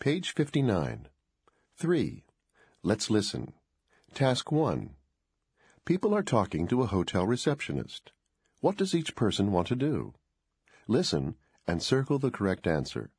Page 59. 3. Let's listen. Task 1. People are talking to a hotel receptionist. What does each person want to do? Listen and circle the correct answer.